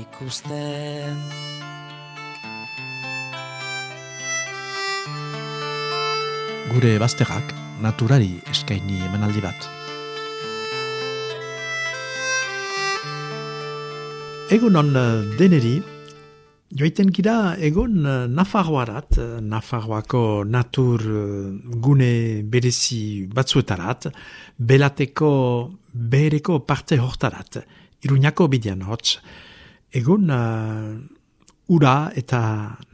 ikusten. Gure bazterrak naturari eskaini emanaldi bat. Egun on eh, deneri, joiten gira egon eh, Nafarroarat, eh, Nafarroako natur gune berezi batzuetarat, belateko bereko parte hortarat, iruñako bidean hotz, Egun, uh, ura eta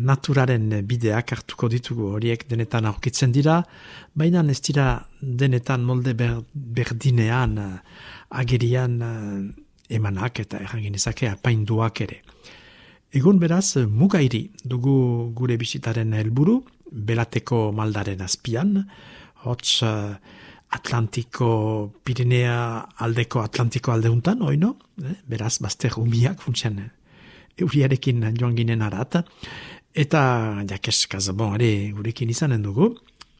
naturaren bideak hartuko ditugu horiek denetan aurkitzen dira, baina ez dira denetan molde berdinean uh, agerian uh, emanak eta erranginezake apainduak ere. Egun beraz, mugairi dugu gure bisitaren helburu, belateko maldaren azpian, hotz uh, Atlantiko, Pirinea aldeko Atlantiko aldeuntan, oino, eh? beraz, bazter umiak funtsian euriarekin joan ginen arat, eta jakes kazabon ere gurekin izanen dugu,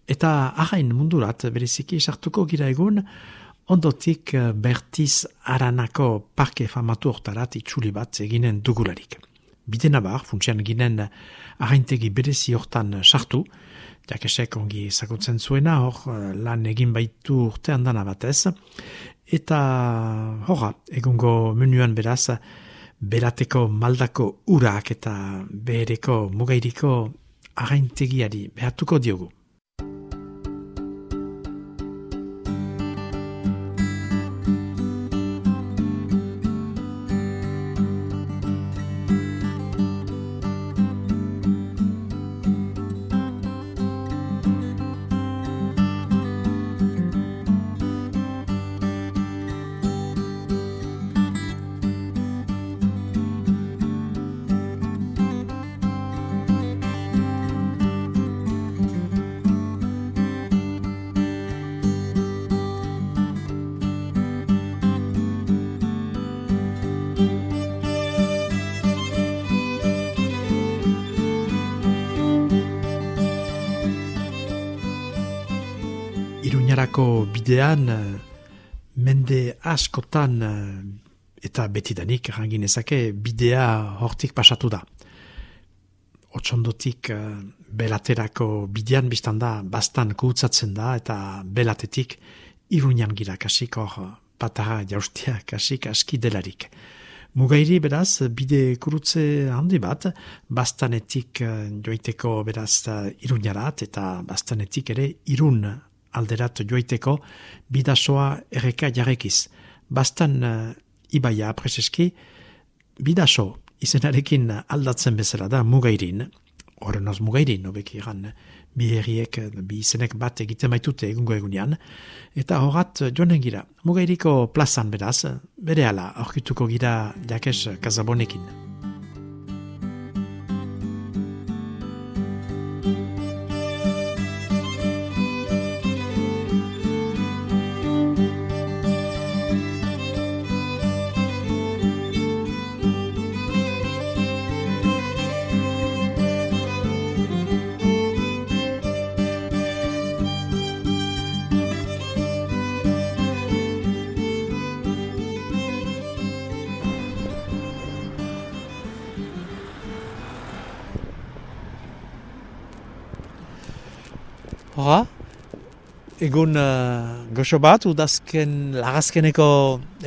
eta ahain mundurat bereziki esartuko gira egun, ondotik eh, Bertiz Aranako parke famatu hortarat itxuli bat eginen dugularik. Bidena bar, funtsian ginen ahaintegi berezi hortan sartu, jakesek ongi ezagutzen zuena, hor eh, lan egin baitu urte handana batez, eta horra, egungo menuan beraz, berateko maldako urak eta behereko mugairiko againtegiari behatuko diogu. Bidean eh, mende askotan eh, eta betidanik rangin ezake bidea hortik pasatu da. Otsondotik uh, belaterako bidean biztan da bastan kutsatzen da eta belatetik irunian gira kasik hor patara jaustia kasik aski delarik. Mugairi beraz bide kurutze handi bat, bastanetik joiteko beraz iruniarat eta bastanetik ere irun alderat joiteko bidasoa erreka jarrekiz. Bastan uh, ibaia preseski, bidaso izenarekin aldatzen bezala da mugairin, horren az mugairin, obek iran, bi herriek, bi izenek bat egiten baitute egungo egunean, eta horat joanen gira, mugairiko plazan beraz, bere ala, aurkituko gira jakes kazabonekin. Egun uh, goxo bat, udazken lagazkeneko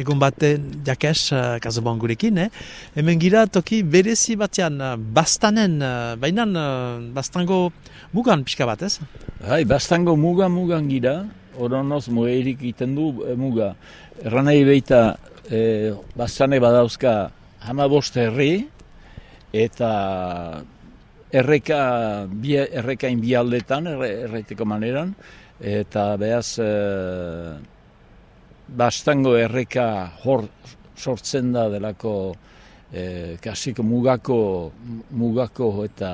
egun baten jakes uh, kazoban gurekin, eh? hemen gira toki berezi batean uh, bastanen, uh, bainan uh, bastango mugan pixka bat, ez? Hai, bastango muga mugan gira, oronoz mugerik iten du e, muga. Erranei beita e, bastane badauzka hama boste herri, eta erreka, bi, errekain bi aldetan, erraiteko maneran, eta behaz, e, bastango erreka hor sortzen da delako e, kasiko mugako, mugako eta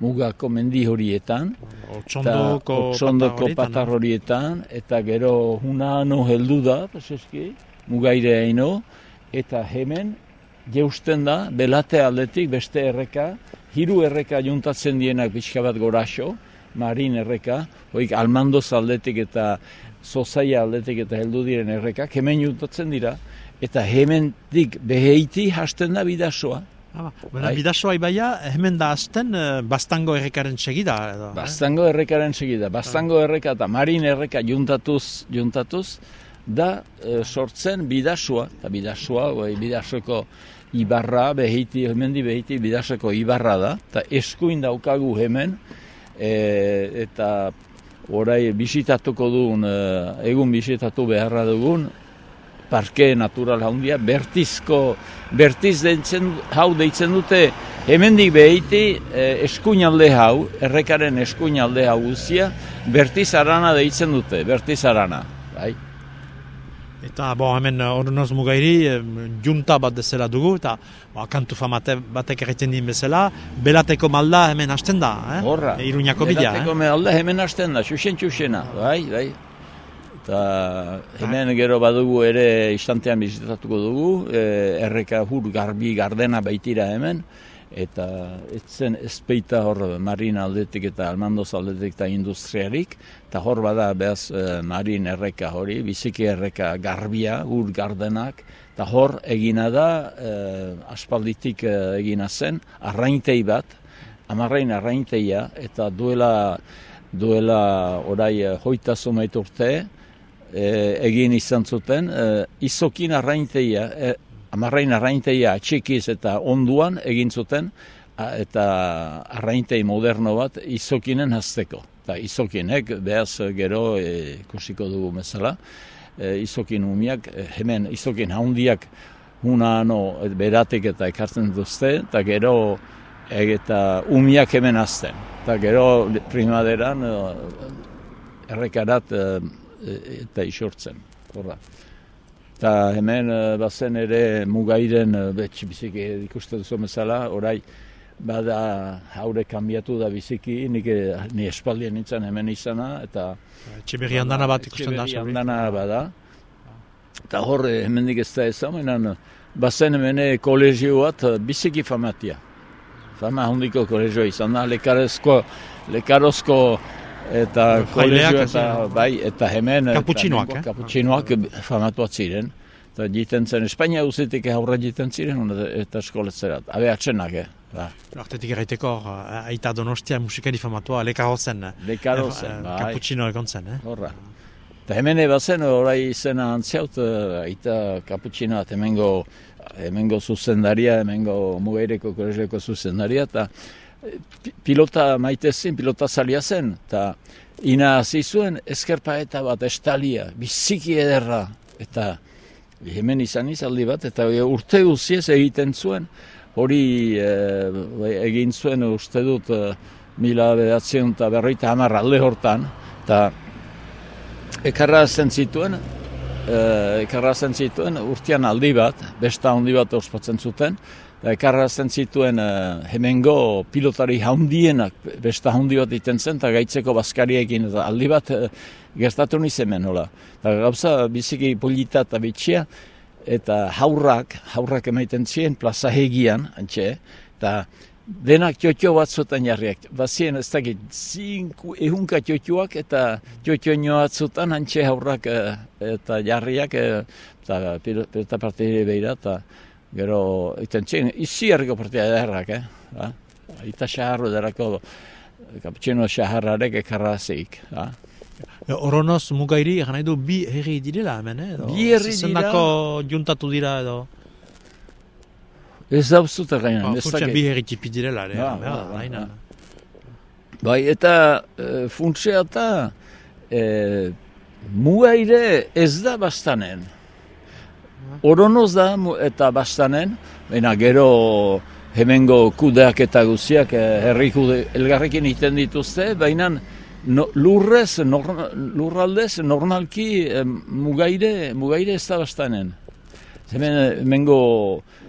mugako mendi horietan. Otsondoko, Otsondoko patar horietan, eta gero hunano heldu da, peseski, mugaire haino, eta hemen jeusten da, belate aldetik beste erreka, hiru erreka juntatzen dienak pixka bat goraxo, marin erreka, hoik almandoz aldetik eta zozaia aldetik eta heldu diren errekak, hemen juntatzen dira, eta hemendik beheiti hasten da bidasoa. Ah, Baina bidasoa ibaia, hemen da azten eh, Bastango errekaren segida. Edo, eh? Bastango errekaren segida. Bastango erreka eta marin erreka juntatuz, juntatuz da eh, sortzen bidasua. Eta bidasua, bai, bidasoko ibarra, behiti, hemendi behiti bidasoko ibarra da. Eta eskuin daukagu hemen, e, eta orai bisitatuko dugun, e, egun bisitatu beharra dugun, parke natural handia, bertizko, bertiz deitzen, hau deitzen dute, hemendik behiti eh, eskuinalde hau, errekaren eskuinalde hau guzia, bertiz arana deitzen dute, bertiz arana. Eta bo, hemen oronoz mugairi, eh, junta bat dezela dugu, eta bo, kantu famate batek egiten din bezala, belateko malda hemen hasten da, eh? Horra. E, Iruñako bila, Belateko eh? malda hemen hasten da, xuxen xuxena, bai, bai. Eta hemen gero badugu ere istantean bizitatuko dugu, e, erreka hur garbi gardena baitira hemen, eta etzen ezpeita hor marin aldetik eta almandoz aldetik eta industriarik, eta hor bada behaz e, marin erreka hori, biziki erreka garbia, hur gardenak, eta hor egina da, e, aspalditik e, egina zen, arraintei bat, amarrain arrainteia, eta duela duela orai hoita zumeit urte, e, egin izan zuten, e, izokin arrainteia, e, amarrain arrainteia txikiz eta onduan egin zuten, eta arraintei moderno bat izokinen hasteko. Eta izokinek, behaz gero e, ikusiko dugu bezala, e, izokin umiak, e, hemen izokin haundiak huna no, beratik eta ekartzen duzte, eta gero e, eta umiak hemen azten. Eta gero primaderan e, errekarat e, eta isortzen. Horra. Eta hemen eh, bazen ere mugairen uh, betx biziki ikusten duzu bezala, orai bada haure kanbiatu da biziki, nik eh, ni espaldien nintzen hemen izana, eta Etxeberri handana bat ikusten da. Etxeberri zauri. handana bada. Eta hor, eh, hemendik ez da ezamenan, bazen hemen kolegio bat eh, biziki famatia. Fama handiko kolegioa izan da, lekarezko, lekarozko eta kolegio eta, bai, eta hemen... Kaputxinoak, eh? Kaputxinoak famatuak ziren. Eta jiten zen, Espainia uzitik aurra jiten ziren, eta eskoletzerat. Habe atxenak, eh? Ba. Artetik erraiteko, aita donostia musikari famatua, lekaro zen. eh, Lekaro eh, zen, eh, bai. Cappuccino egon zen, eh? Horra. Eta hemen ebazen, orai izena antziaut, eh, aita kaputxina bat hemengo, hemengo zuzendaria, hemengo mugaireko kolegioko zuzendaria, eta pi- pilota maite zen, pilota zalia zen, eta ina hasi zuen eskerpaeta bat estalia, biziki ederra, eta hemen izan izaldi bat, eta urte guziez egiten zuen, hori eh, egin zuen uste dut eh, mila bedatzen eta berroita hamar alde hortan, eta ekarrazten zituen, eh, ekarrazten zituen urtean aldi bat, besta handi bat ospatzen zuten, eta ekarrazten zituen eh, hemengo pilotari haundienak besta handi bat iten zen, eta gaitzeko bazkariekin, eta aldi bat eh, gertatu nizemen, hola. Eta gauza biziki polita eta bitxia, eta haurrak, haurrak emaiten ziren plaza hegian, antxe, eta denak txotxo batzutan jarriak. Bazien ez dakit, zinku ehunka txotxoak eta txotxo batzutan antxe haurrak eh, eta jarriak eta pil- pilota partidire behira eta gero iten txin, izi herriko partida ederrak, eh? Ba? Eta xaharro derako kaputxino xaharrarek ekarrazik. Ba? E, Oronoz mugairi, egan nahi du, bi herri direla hemen, eh? Edo, Bi herri dira. zendako juntatu dira, edo... Ez dauzut egin, Ba, dakit. bi herri tipi direla, ere. Ba, da, ba, ba, ba. nan. Bai, eta e, funtsea eta e, mugaire ez da bastanen. Oronoz da eta bastanen, baina gero hemengo kudeak eta guziak e, herri kude elgarrekin iten dituzte, baina no, lurrez, nor, lurraldez, normalki e, mugaire, mugaire ez da bastanen. Hemen, hemengo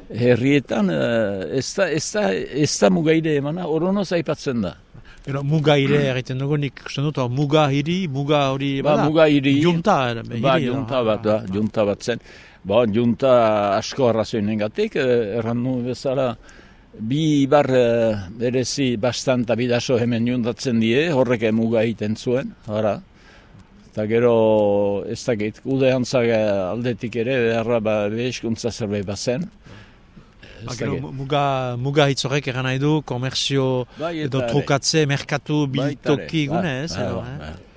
herrietan eh, ez da, ez da, ez da mugaire emana, oronoz aipatzen da. Gero, muga ire egiten dugu nik uste dut, muga hiri, muga hori, Ba, bada? muga hiri. Junta, eh, Ba, junta bat da, junta bat zen. Ba, junta asko arrazoinen gatik, eh, erran bezala, bi ibar eh, berezi bastanta bidaso hemen juntatzen die, horrek muga egiten zuen, ara. Eta gero, ez dakit, ude hantzak aldetik ere, beharra ba, behizkuntza zerbait bazen. Ba, gero, muga, muga hitzorek egan nahi du, komerzio Bai, edo eta ere. trukatze, merkatu, biltoki ba, gune, ez? ba, edo, ba, eh? ba.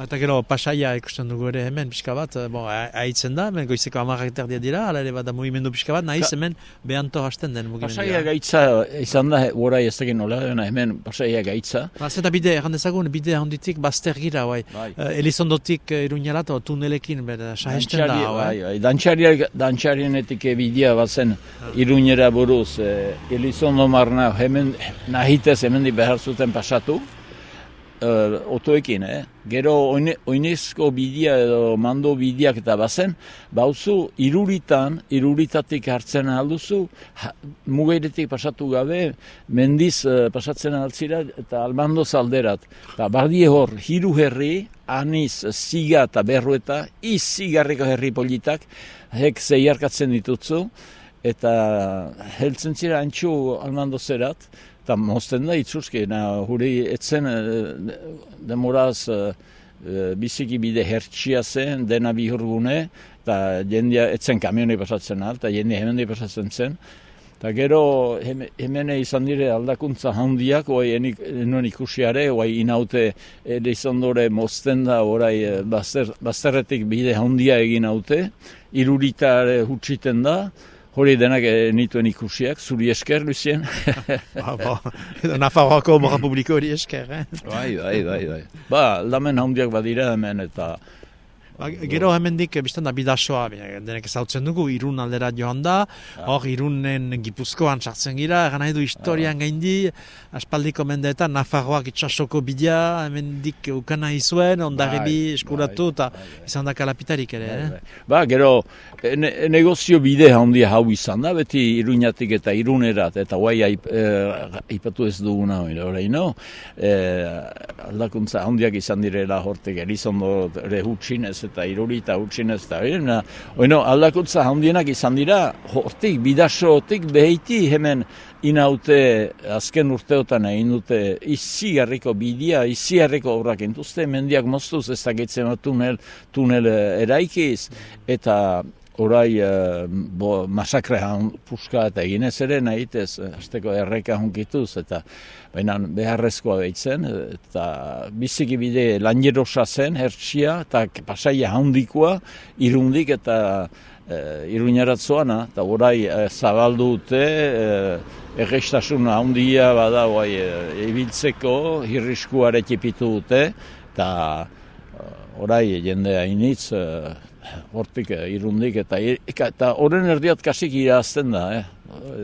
Eta gero, pasaia ikusten dugu ere hemen, pixka bat, eh, bon, a- aitzen da, hemen goizeko amarrak terdia dira, ala ere bada mugimendu pixka bat, nahiz hemen behanto hasten den mugimendua. Pasaia gaitza izan da, orai ez dakit nola, hemen pasaia gaitza. Ba, zeta bide, erran dezagun, bide handitik bazter gira, bai. Bai. Uh, Elizondotik iruñalat, o tunelekin, bera, sahesten da, bai. bai, bai. Dantxariak, dantxarienetik bidea bazen iruñera buruz, eh, Elizondo marna hemen nahitez hemendik behar zuten pasatu, eh, otoekin, eh? Gero oine, oinezko bidea edo mando bideak eta bazen, bauzu iruritan, iruritatik hartzen alduzu, ha, mugairetik pasatu gabe, mendiz eh, pasatzen altzira eta almando zalderat. Eta bardie hor, hiru herri, aniz, ziga eta berrueta, izigarriko herri politak, hek zeiarkatzen ditutzu, eta heltzen zira antxu almando zerat, eta mozten da itzuzki, na, huri etzen eh, demoraz eh, biziki bide hertsia zen, dena bihurgune, eta jendia etzen kamioni pasatzen al, eta hemendi pasatzen zen, Eta gero hem- hemen izan dire aldakuntza handiak, oai enik, enuen ikusiare, oai inaute ere izan dore mozten da, orai bazter, bazterretik bide handia egin haute, iruritare hutsiten da, hori denak eh, nituen ikusiak, zuri esker, Lucien. Ba, ba, edo Nafarroako morra publiko hori esker, eh? bai, bai, bai, bai. Ba, aldamen handiak badira hemen, eta Ba, gero hemendik eh, biztan da bidasoa, denek ezautzen dugu, irun aldera joan da, hor irunen gipuzkoan sartzen gira, egan nahi historian gaindi, aspaldiko mendeetan, Nafarroak itxasoko bidea, hemendik ukana izuen, ondarribi Bai, eskuratu, bai, eta bai, bai. izan da kalapitarik ere, eh? Bai, bai. Ba, gero, e, ne, negozio bide handia hau izan da, beti iruñatik eta irunerat, eta guai aip, eh, aipatu ez duguna hori, oraino, eh, aldakuntza handiak izan direla hortek elizondo ere hutsinez eta irurita eta hori, na, oino, aldakuntza handienak izan dira, hortik, bidasotik behiti hemen inaute azken urteotan egin dute izigarriko bidea, izigarriko obrak intuzte, mendiak moztuz ez dakitzen tunel, tunel eh, eraikiz, eta orai eh, bo, masakre puska eta eginez ere nahitez, eh, azteko erreka hunkituz, eta baina beharrezkoa behitzen, eta biziki bide lanjerosa zen, hertsia, eta pasaia handikoa, irundik eta eh, iruñarat zoana, eta orai eh, zabaldu dute, eh, errestasun handia bada bai, eh, ibiltzeko, hirriskuare txipitu dute, eta eh, orai jende hainitz, eh, hortik eh, irundik, eta eta horren erdiat kasik irazten da, eh?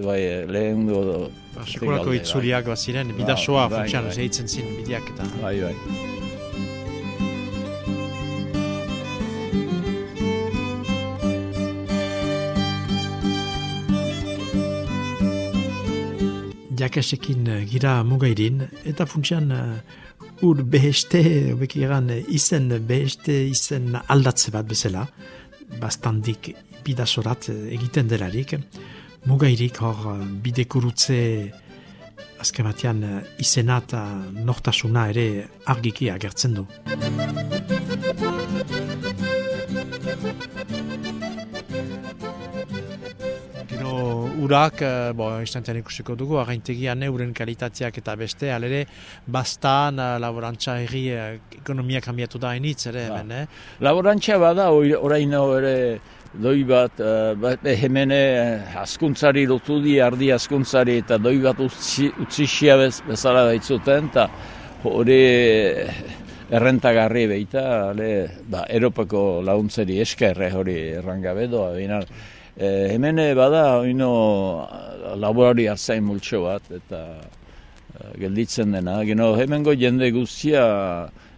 bai, eh, lehen du... Ba, Sekulako itzuliak baziren, bidasoa bai, funtsian bai. zeitzen zin bideak eta... Bai, bai. jakasekin eh, gira mugairin, eta funtsian uh, ur beheste, beki egan, eh, izen beheste izen aldatze bat bezala, bastandik bidasorat eh, egiten delarik, mugairik hor bidekurutze azken batean izena eta nortasuna ere argiki agertzen du. Urak, eh, bo, instantean ikusiko dugu, arraintegian euren kalitateak eta beste, alere, bastan, eh, laborantza herri, eh, ekonomia kambiatu da hainitz ere, Ba. hemen, eh? Laborantza bada, oraino ere doi bat, uh, bat hemene askuntzari lotu di, ardi askuntzari eta doi bat utzi, utzixia bez, bezala baitzuten, eta hori errentagarri beita, ale, ba, Europako launtzeri eskerre hori errangabe doa, bina, eh, hemene bada, oino laborari hartzain multxo bat, eta eh, gelditzen dena. Geno, hemengo jende guztia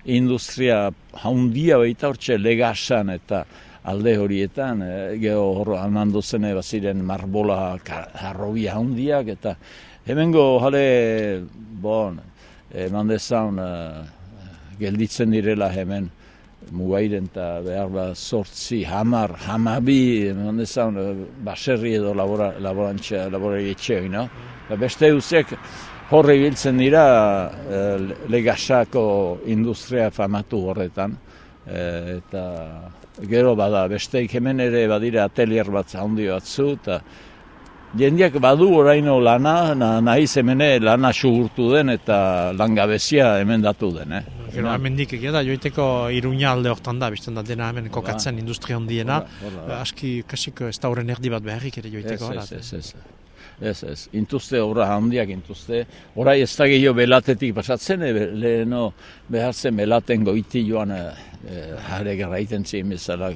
industria handia baita hortxe legasan eta alde horietan, e, geho hor almando zene baziren marbola harrobia handiak, eta hemengo jale, bon, eman dezaun, gelditzen direla hemen, mugairen eta behar bat sortzi, hamar, hamabi, eman dezaun, baserri edo labora, laborantxa, laborari etxe, no? beste eusek, horre biltzen dira legasako industria famatu horretan, eta gero bada, besteik hemen ere badira atelier bat handi batzu, eta jendiak badu oraino lana, na, nahi zemene lana sugurtu den eta langabezia hemen datu den. Eh? Gero hemen dik egia da, joiteko iruña alde hortan da, bizten da dena hemen kokatzen industria hondiena, aski kasik ez da horren erdi bat beharrik ere joiteko. Ez, ez, ez, ez. Ez, ez, intuzte horra handiak intuzte, orai ez da gehiago belatetik pasatzen, e, leheno behar zen belaten goiti joan e, jare garraiten ziren bezala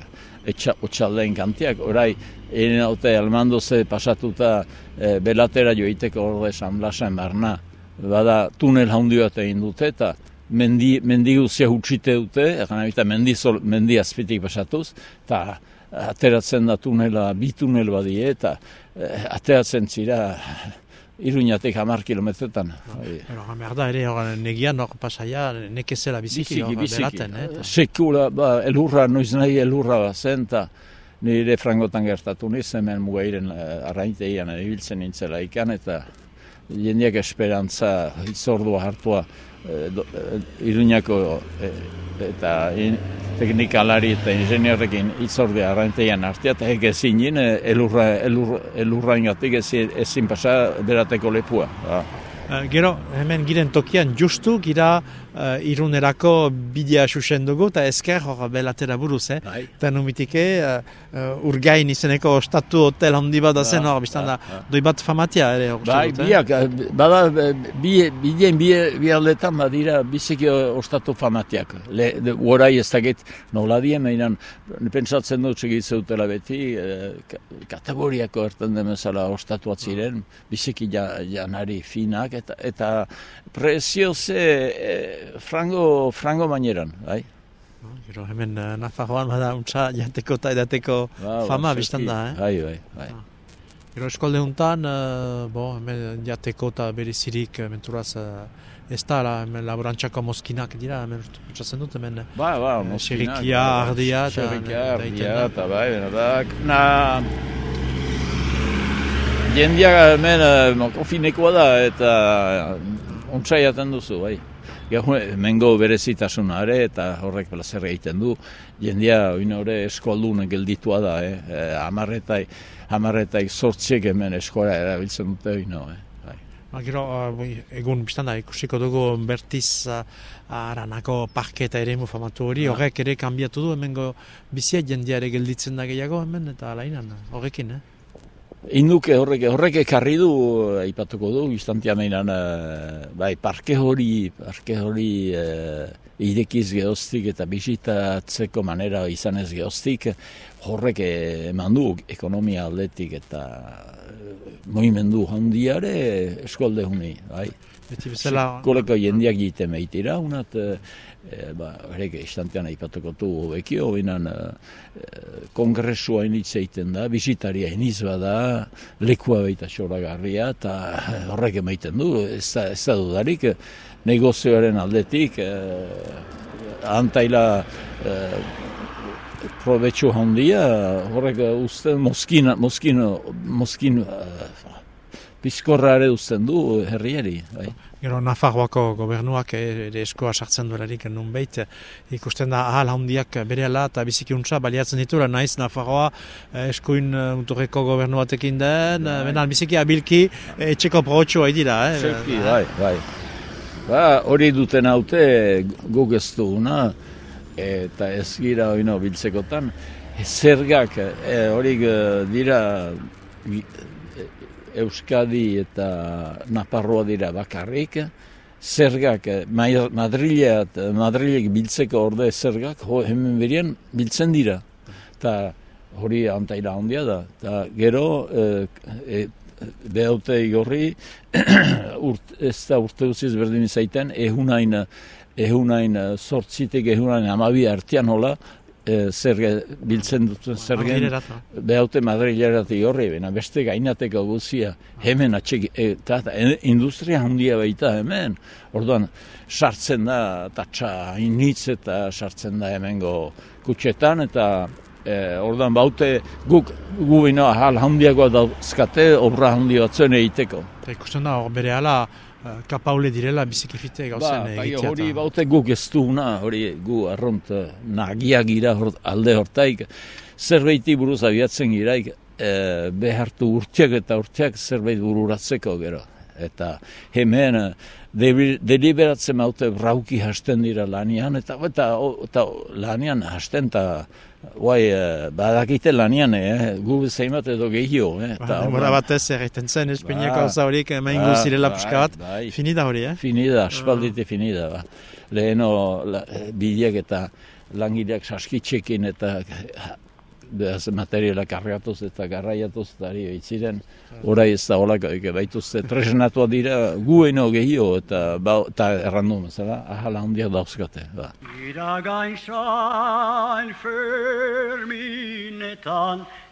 otxaldein kantiak, orai egin haute almando ze pasatuta e, belatera joiteko horre esan blasen barna, bada tunel handi bat egin dute eta mendi, mendi guzia hutsite dute, egan mendi, sol, mendi azpitik pasatuz, eta ateratzen da tunela, bi tunel badie, eta eh, ateratzen zira iruñatek hamar kilometretan. Pero hamar da ere, hor pasaia, nekezela biziki, biziki, biziki. beraten. Eh, Sekula, ba, elurra, noiz nahi elurra zen, eta nire frangotan gertatu niz, hemen mugairen uh, arrainteian ibiltzen nintzela ikan, eta jendeak esperantza itzordua hartua uh, iruñako eta teknikalari eta ingenierekin itzorde arranteian artea, eta ege zinin elurra, elurra, elurra ingatik ezin pasa berateko lepua. Ba. Uh, gero, hemen giren tokian justu, gira uh, irunerako bidea susen dugu, eta esker hor belatera buruz, eh? Bai. Eta numitike, uh, uh, urgain izeneko ostatu hotel handi bat da zen hor, biztan da, doi bat famatia ere hor Bai, biak, eh? bada, bideen bi, bi aldetan badira biziki ostatu famatiak. Le, de, orai ez dakit nola dien, mainan, pentsatzen dut segit zeutela beti, eh, kategoriako erten demezala ostatu ziren, biziki janari finak, eta, eta prezio ze frango, frango maineran, bai. Gero hemen uh, Nafarroan bada untsa jateko eta edateko ba, ba fama biztan da, eh? Bai, bai, bai. Ah. Gero eskolde untan, uh, bo, hemen jateko eta berizirik uh, menturaz uh, ez da, la, hemen laborantxako moskinak dira, hemen utxatzen dut, hemen ba, ba, uh, xerikia, ardia, xerikia, ardia, eta bai, benadak, na... Jendia hemen uh, konfinekoa da, eta ontsa jaten duzu, bai. Gero, mengo berezitasuna ere, eta horrek plazer egiten du. Jendia, oin hori eskoldun gelditua da, eh? E, amarretai, amarretai sortziek hemen eskola erabiltzen dute, oin eh? Bai. Ba, gero, uh, egun biztan da, ikusiko dugu bertiz uh, aranako parketa ere mu famatu hori, ah. horrek ere kanbiatu du, hemengo bizia jendia ere gelditzen da gehiago hemen, eta alainan, horrekin, eh? Induke horrek, horrek ekarri du, aipatuko du, instantia meinan, uh, bai, parke hori, parke hori uh, irekiz geostik eta bisitatzeko manera izan ez geostik, horrek eman du ekonomia aldetik eta uh, moimendu handiare eskolde huni, bai. Beti bezala... Koleko jendiak jite meitira, unat, e, ba, horrek istantean aipatuko du hobekio, binan e, kongresua initz egiten da, bisitaria iniz bada, lekua baita xoragarria, eta horrek emaiten du, ez da, ez da dudarik, negozioaren aldetik, e, antaila e, probetxu handia, horrek uste moskina, moskino, moskino, bizkorra uzten du herriari. Bai. Gero Nafarroako gobernuak ere eskoa sartzen duelarik nun behit, ikusten da ahal handiak bere ala eta bizikiuntza baliatzen ditura, naiz Nafarroa eh, eskoin eh, unturreko gobernu batekin den, bai. benal biziki abilki etxeko protxoa dira. Eh? Zerki, bai, bai. Ba, hori duten haute guk ez duguna, eta ez gira hori no, biltzekotan, zergak hori dira Euskadi eta Naparroa dira bakarrik, zergak, Madrileat, Madrilek biltzeko orde zergak, ho, hemen berien biltzen dira. Ta hori antaila handia da. Ta gero, e, e, behaute igorri, urt, ez da urte guziz berdin izaiten, ehunain, ehunain sortzitek, ehunain amabi artian hola, e, zer biltzen duten zer Madrilerata. behaute Madrilerati horri, baina beste gainateko guzia hemen atxek, eta e, industria handia baita hemen, orduan sartzen da tatsa initz eta sartzen da hemengo kutxetan eta e, orduan baute guk gu bino ahal handiagoa dauzkate obra handi batzuen egiteko. Eta ikusten da, hor bere ala kapaule direla bizikifite gauzen Ba, bai, egitea. hori baute guk ez duguna, hori gu arront eh, nagia gira hor, alde hortaik, zerbaiti buruz abiatzen giraik, e, behartu urteak eta urteak zerbait bururatzeko gero. Eta hemen eh, deliberatzen maute brauki hasten dira lanian, eta, eta, eta lanian hasten eta Guai, eh, badakite lanian, eh? gu zeimat edo gehiago. Eh? Ba, Eta Denbora orduan- batez egiten zen, Espainiako Ba. gauza horiek hemen Ba, zirela bai, pixka bat. bai. Finida hori, eh? Finida, aspaldite finida, ba. Leheno la, bideak eta langileak saskitxekin eta behaz materialak kargatuz eta garraiatuz eta ari baitziren. Horai ez da holak baituzte tresnatua dira gueno gehiago eta, ba, eta errandu bezala, ahala handiak dauzkate. Ba. Iragain sain ferminetan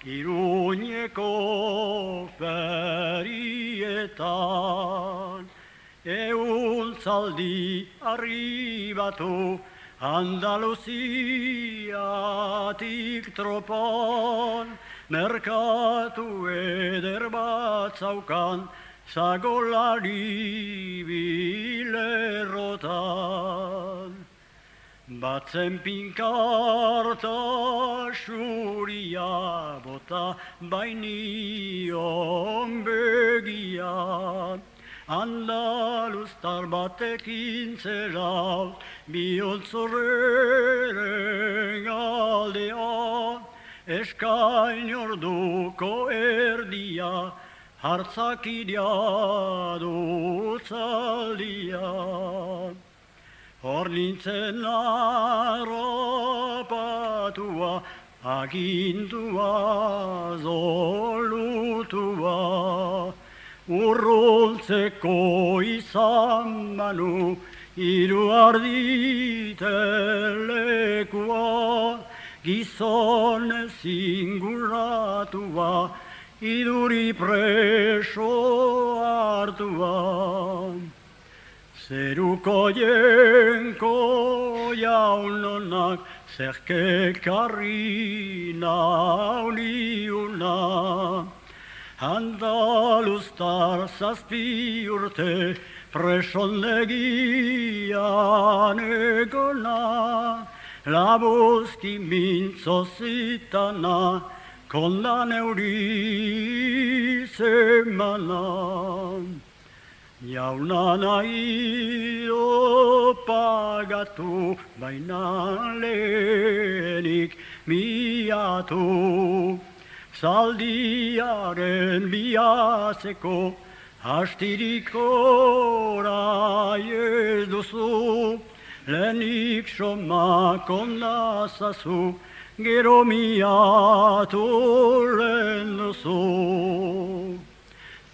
Iruñeko ferietan Eun zaldi arribatu Andaluziatik tropan Merkatu eder bat zaukan Zagolari bilerrotan Batzen pinkarta xuria bota bainion begia Andalustar batekin zera bihotzorren aldea Eskain orduko erdia hartzakidea dutzaldia Hor nintzen arrapatua, agindua zolutua. Urruntzeko izan manu, iru arditelekua. Gizon zinguratua, iduri preso hartua. Zeruko jenko jaunonak zerke karri nauniuna. Andalustar zazpi urte presondegian egona. Labuzki mintzo zitana, kondan euri zemana. Jauna nahi do pagatu, baina lehenik miatu. Zaldiaren biazeko, hastirik orai ez duzu. Lehenik soma kondazazu, gero miatu lehen duzu.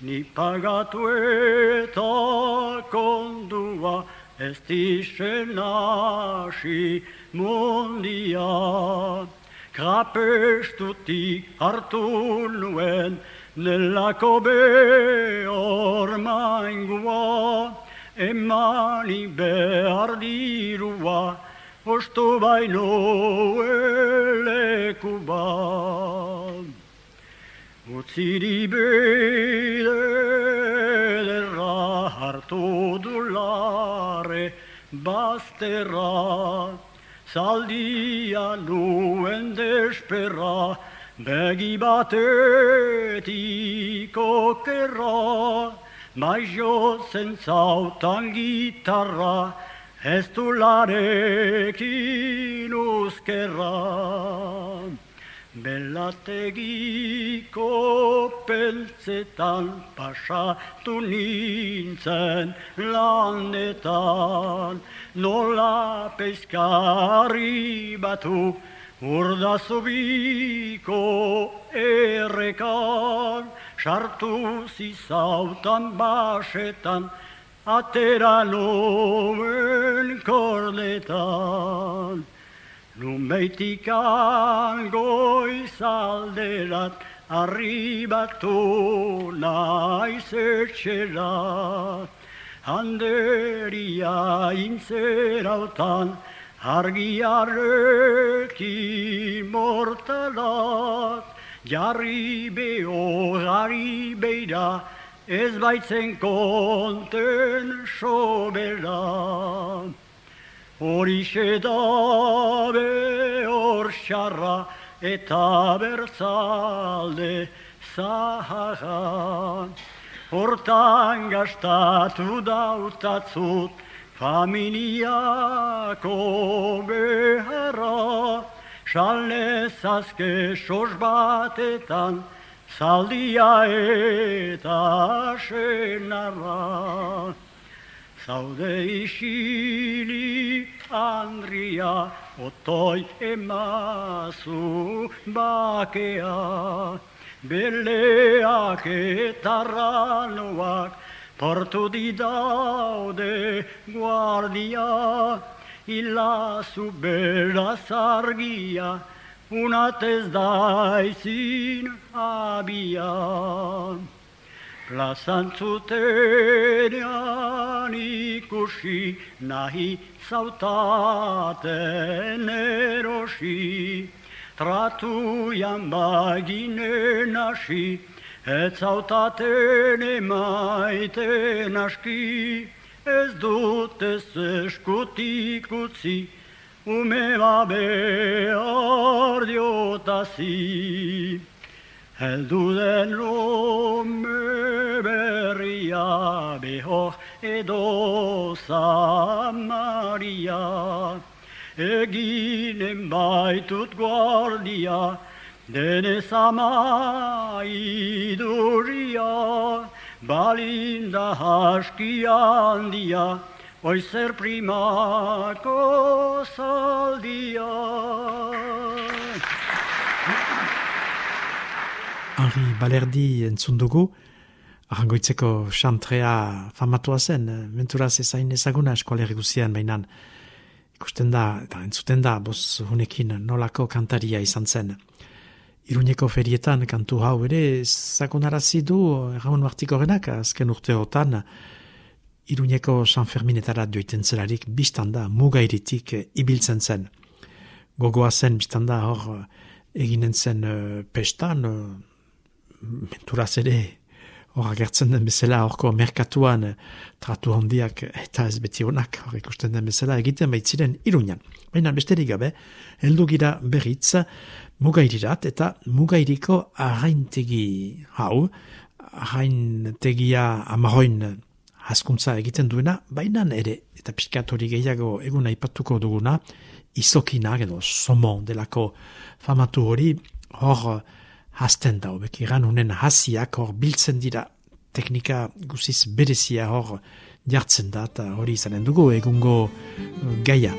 Ni pagatu eta kondua ez dixen hasi mundia. Krapestutik hartu nuen nelako behor maingua. Emani behar dirua, ostu baino eleku bat. Utziri bederra hartu dulare bazterra, zaldia nuen desperra, begi batetik okerra, maizo zen zautan gitarra, ez du larekin uzkerra. Belategiko peltzetan pasatu nintzen lanetan, nola peskari batu urdazubiko errekan, sartu zizautan basetan, atera nomen kordetan. Numeitikan goizalderat arribatu naiz etxerat. Handeria intzerautan argiarreki mortalat. Jarri beho, jarri beira, ez baitzen konten sobera. Horixe da behor xarra eta bertzalde zahagan. Hortan gastatu dautatzut familiako beharra, salnezazke sos batetan, zaldia eta senarra. Zaude isili Andria, otoi emazu bakea, beleak eta ranoak, portu di daude guardia, ilazu beraz argia, unatez daizin abia. Plazantzutenean ikusi nahi zautaten erosi, tratuian baginen hasi, ez zautaten emaiten aski, ez dut ez eskutik utzi, ume babe ordiotazi. Heldu den lume berria behor edo Samaria. Eginen baitut guardia, denez ama iduria. Balinda haski handia, oizer primako zaldia. Henri Balerdi entzun dugu, arrangoitzeko xantrea famatua zen, menturaz ezain ezaguna eskualerri guzian bainan. Ikusten da, eta entzuten da, boz hunekin nolako kantaria izan zen. Iruñeko ferietan kantu hau ere zagonarazi du Ramon Martikorenak azken urteotan Iruñeko San Ferminetara joiten zelarik biztan da mugairitik ibiltzen zen. Gogoa zen biztan da hor eginen zen pestan, menturaz ere hor agertzen den bezala horko merkatuan eh, tratu handiak eta ez beti honak hor ikusten den bezala egiten baitziren iruñan. Baina besterik gabe, heldu gira berritz mugairirat eta mugairiko arraintegi hau, arraintegia amaroin haskuntza egiten duena, baina ere, eta piskatori gehiago egun aipatuko duguna, izokinak edo somon delako famatu hori hor hasten da, obek iran unen hasiak hor biltzen dira teknika guziz berezia hor jartzen da, eta hori izanen dugu egungo gaia.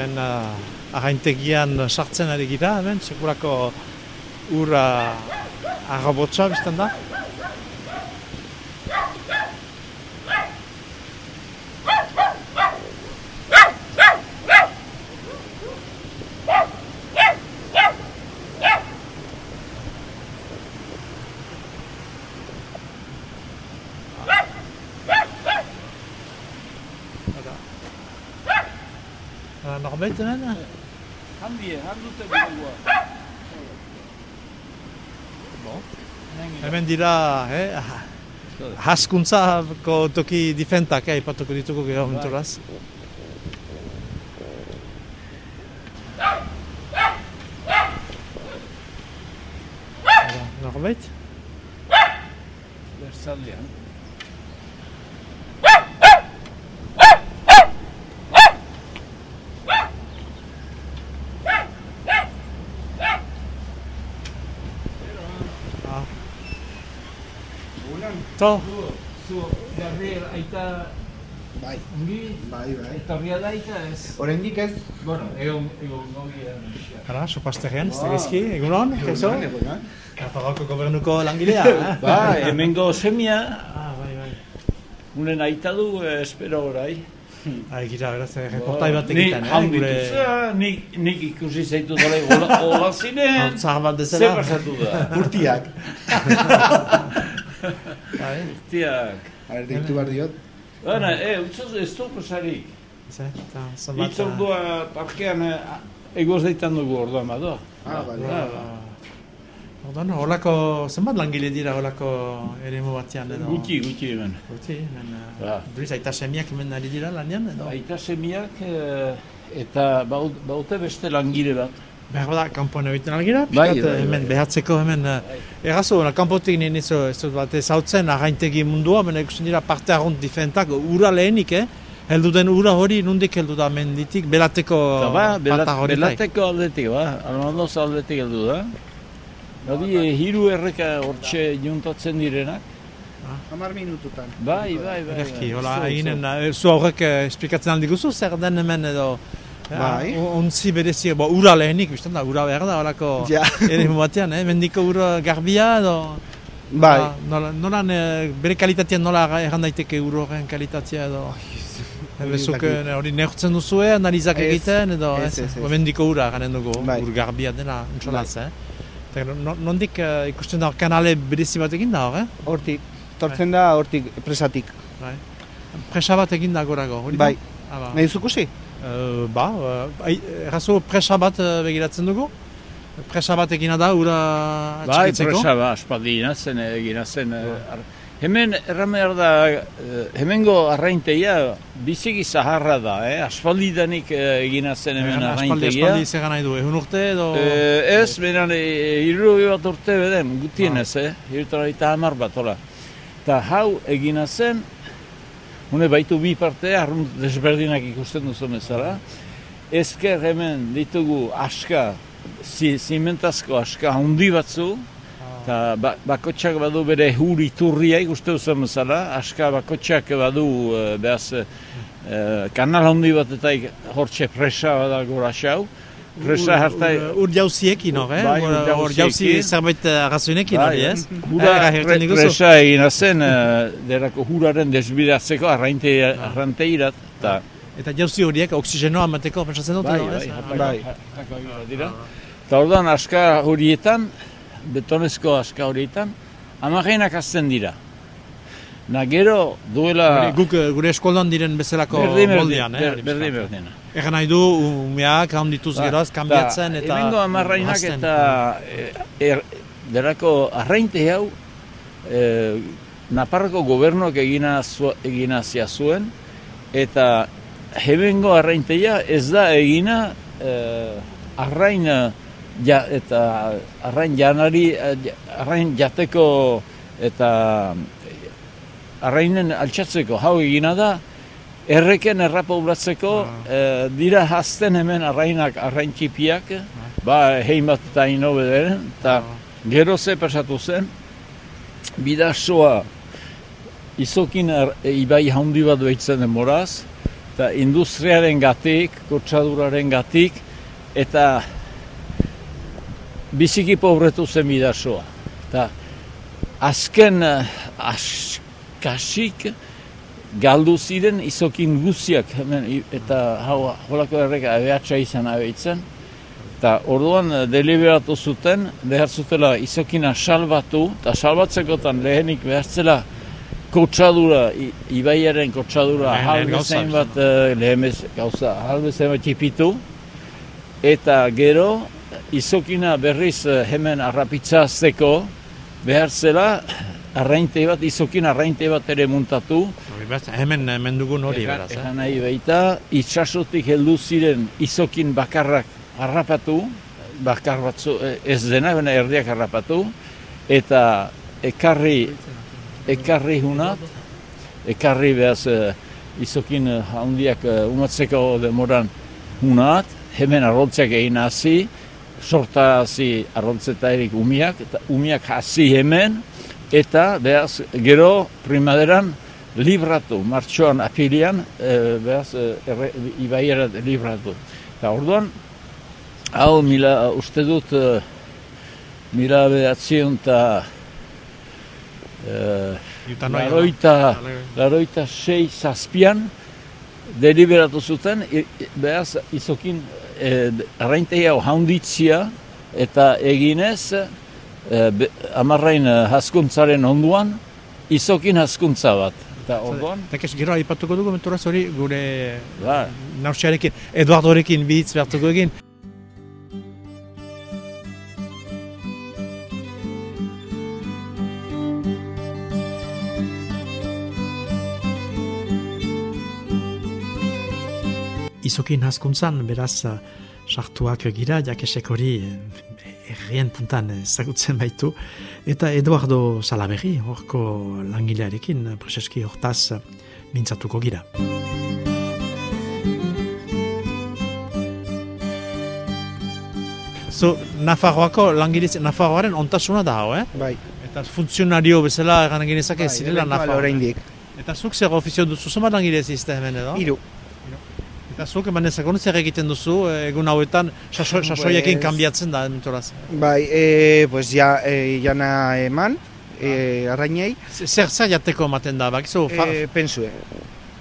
Hemen uh, ahaintegian sartzen ari gira, hemen, sekurako ura agabotsa bizten da. Uh, norbait hemen? Handie, handute burua. Hemen dira, eh, haskuntzako toki difentak, eh, ipatuko dituko gero menturaz. To, Zu, jarri aita Bai, ongi, bai, bai. etorria da aita ez? Oraindik ez? Bueno, egon, egon gogian. Ara, sopasterrean, ez da gezki, egunon, keso? Egunon, Nafarroako gobernuko langilea, eh? Ba, hemengo semia, Ah, bai, bai. unen aita du, eh, espero orai. Hai, gira, beraz, eh, reportai bat Ni egiten, eh? haun Gure nik, nik ikusi zaitu dara hola, hola zinen. Bat Zer pasatu da? Urtiak. Bai, Tiak. Ara, deitu behar diot. Baina, e, utzaz ez du pasarik. ze, eta zenbat... Itz ordua parkean eh, egoz deitan dugu orduan badoa. Ah, bai. Ah, Orduan, holako, zenbat langile dira holako eremu batean edo? Gutxi, gutxi hemen. Gutxi, hemen... eh, Ba. Duriz, aita semiak hemen ari dira lanean edo? Aita semiak eh, eta baut- baute beste langile bat. Behar bada, kanpoan egiten algira, Bai, bai, hemen bai. behatzeko hemen... eh, Errazo, na, kanpotik nien ez ez dut bat ezautzen, arraintegi mundua, hemen ikusten dira parte arrunt diferentak, ura lehenik, eh? Heldu den ura hori nundik heldu da menditik, belateko ba, belat, horitai. belateko aldetik, ba, almandoz aldetik heldu da. Hadi, eh, hiru erreka hortxe juntatzen direnak. Hamar minututan. Bai, bai, bai. Bai. hola, eginen, zo. eh, zu aurrek eh, esplikatzen aldi guzu, zer den hemen edo... Bai. Ja, ontzi berezi, bo, ura lehenik, biztan da, ura behar da, holako Ja. eremu batean, eh? Mendiko ura garbia edo... Bai. Nola, nola, eh, bere kalitatean nola erran daiteke uroren kalitatea edo... Bezuk ez dakit. eh, hori neurtzen duzue, analizak egiten edo... ez, ez, ez. Mendiko ura ganen dugu, Bai. ur garbia dena, untsolaz, eh? Eta no- nondik eh, ikusten da kanale berezi bat egin da hor, eh? Hortik. Tortzen da hortik presatik. Bai. Presa bat egin da gorago, hori da? Bai. Ah, ba. Nahi zukusi? Eh, ba, uh, errazo presa bat eh, begiratzen dugu. Presa bat egina da, ura Bai, atxikitzeko. presa ba, aspaldi zen, egina zen. ar- Hemen, erran behar da, hemengo arrainteia biziki zaharra da, eh? aspaldidanik eh, egina zen hemen Egan, Aspaldi, aspaldi zer nahi du, egun urte edo... Eh, ez, e, bat urte beden, gutien ez, eh? Irutara eta hamar bat, hola. Eta hau egina zen, hune baitu bi parte, arrunt desberdinak ikusten duzu bezala. Ezker hemen ditugu aska, zi, zimentazko aska handi batzu, eta ba, bakotxak badu bere huri turria ikusten duzu bezala, aska bakotxak badu eh, behaz eh, kanal handi bat eta hortxe presa bada gora xau. Presa hartai... Ur, jauziekin hor, eh? Bai, ur jauzi zerbait eh, arrazoinekin hori, ez? Ura Eh, pre, erraiten diguzu. presa egina zen, eh, derako huraren desbidatzeko arranteirat. Ta, Eta jauzi horiek oksigenoa emateko pentsatzen dut, bai, bai, ez? bai, Bai. bai. Eta orduan aska horietan, betonezko aska horietan, amagenak azten dira. Na gero duela... Guk eh, gure eskoldan diren bezalako moldean, eh? ber- berdin, berdin. Egan nahi du, umeak handituz Ba, geroz, kanbiatzen eta... Hemengo amarrainak eta e, er, derako arrainte hau e, Naparroko gobernuak egina, zu, egina zia zuen eta hemengo arrainteia ez da egina e, arrain ja, eta arrain janari ja- arrain jateko eta arrainen altxatzeko. Hau egina da erreken errapoblatzeko eh, dira hazten hemen arrainak arrain txipiak ba hein bat eta ino bederen eta gero ze pasatu zen bidasoa izokin er, e, ibai handi bat behitzen demoraz eta industriaren gatik, kotxaduraren gatik eta biziki pobretu zen bidasoa. Eta azken eh, askasik galdu ziren izokin guziak hemen eta hau holako erreka abeatsa izan abeitzen. Eta orduan eh, deliberatu zuten, behar zutela izokina salbatu, eta salbatzekotan lehenik behartzela kotxadura, ibaiaren kotxadura gauza, halbezain bat, eh, lehen bez- gauza, halbezain bat txipitu, eta gero izokina berriz eh, hemen arrapitzazteko behar zela arrainte bat, izokin arrainte bat ere muntatu. Beraz, Hemen, hemen dugun hori, Egan- beraz, eh? egan nahi baita, itxasotik heldu ziren izokin bakarrak harrapatu, bakar batzu, eh, ez dena, baina erdiak harrapatu, eta ekarri ekarri hunat, ekarri behaz eh, izokin handiak umatzeko demoran hunat, hemen arroltzeak egin hasi, sorta hasi arroltzeta erik umiak, eta umiak hasi hemen, eta behaz gero primaderan libratu, martxoan apilian, e, behaz e, erre, ibaierat libratu. Eta orduan, hau mila, uste dut, e, mila behatzion eta e, laroita, laroita sei zazpian deliberatu zuten, i- behaz izokin e, arraintegia haunditzia eta eginez e, be, amarrain e, haskuntzaren onduan izokin haskuntza bat. Eta orduan, Eta kes, gero aipatuko dugu menturaz hori gure ba, nausiarekin, Eduardorekin bitz behartuko egin. Izokin haskuntzan, beraz, eh, sartuak gira, jakesek hori errien puntan ezagutzen baitu. Eta Eduardo Salaberri, horko langilearekin, preseski hortaz mintzatuko gira. Zo, Nafarroako langilez, Nafarroaren ontasuna da hau, eh? Bai, Eta funtzionario bezala egan genezake bai, zirela Nafarroa. oraindik. Eta zuk zer ofizio duzu, zoma langilez izte hemen edo? Hiru. Eta zuk eman ezakon zer egiten duzu, eh, egun hauetan, saso, sasoiekin Pues- kanbiatzen da, mentoraz. Bai, e, pues ja, e, jana eman, e, arrainei, Zer, zer jateko ematen da, bakizu, e, pensue.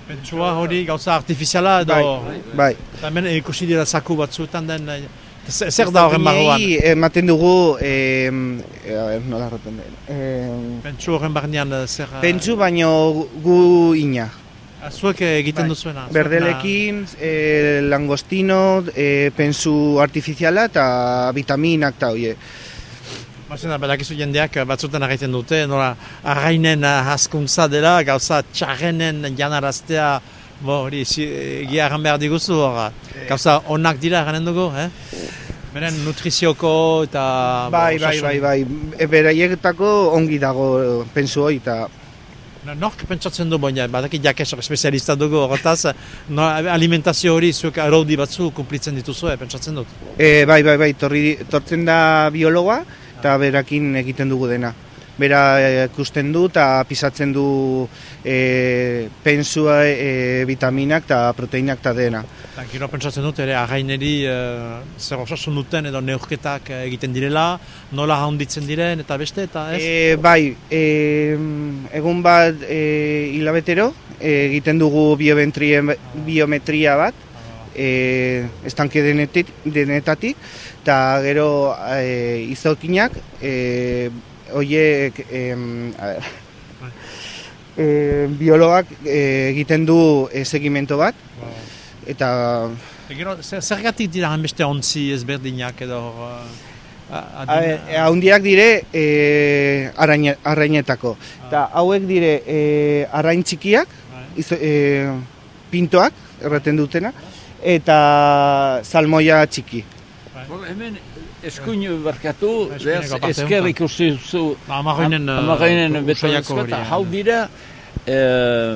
pentsua hori gauza artifiziala edo... Bai, bai. Eta hemen ikusi dira zaku batzuetan den... eh, Zer, da horren barruan? Ematen dugu, e, e, nola erraten den, e, Pentsu horren barnean eh, zer... eh, pentsu baino gu ina. Zuek eh, egiten Bai. duzuena. Berdelekin, e, langostino, e, pensu artifiziala eta vitaminak eta oie. Bazen, badakizu jendeak eh, batzutan egiten dute, nola, arrainen eh, haskuntza dela, gauza txarrenen janaraztea, bo, hori, egia erran behar diguzu, hor, gauza onak dira eranen dugu, eh? Beren nutrizioko eta... bo, Bai, bai, bai, bai. E, beraietako ongi dago pensu hori eta Nork pentsatzen du, baina, badaki jakesok espezialista dugu, horretaz, no, alimentazio hori zuek araudi batzu kumplitzen dituzu, eh, pentsatzen dut. E, bai, bai, bai, torri, tortzen da biologa eta berakin egiten dugu dena. Bera e, ikusten du eta pisatzen du e, pensua, e, vitaminak eta proteinak eta dena. Eta gero pentsatzen dut, ere, arraineri eh, zer osasun duten edo neurketak eh, egiten direla, nola handitzen diren, eta beste, eta ez? E, bai, e, egun bat e, hilabetero e, egiten dugu biometria, biometria bat, e, estanke denetik, denetatik, eta gero e, izokinak, e, oiek, em, a ber, e, biologak e, egiten du e, segimento bat, eta Eta gero, zer, zergatik dira beste ontzi ezberdinak edo... Uh, A, e, haundiak dire e, arraine, arrainetako. Eta hauek dire e, arrain txikiak, izo, e, pintoak, erraten dutena, eta salmoia txiki. Bon, hemen eskuinu barkatu, Eskuineko behaz, parte esker honetan. ikusi zu. Amagoinen uh, betonezko, hori. eta hau dira eh,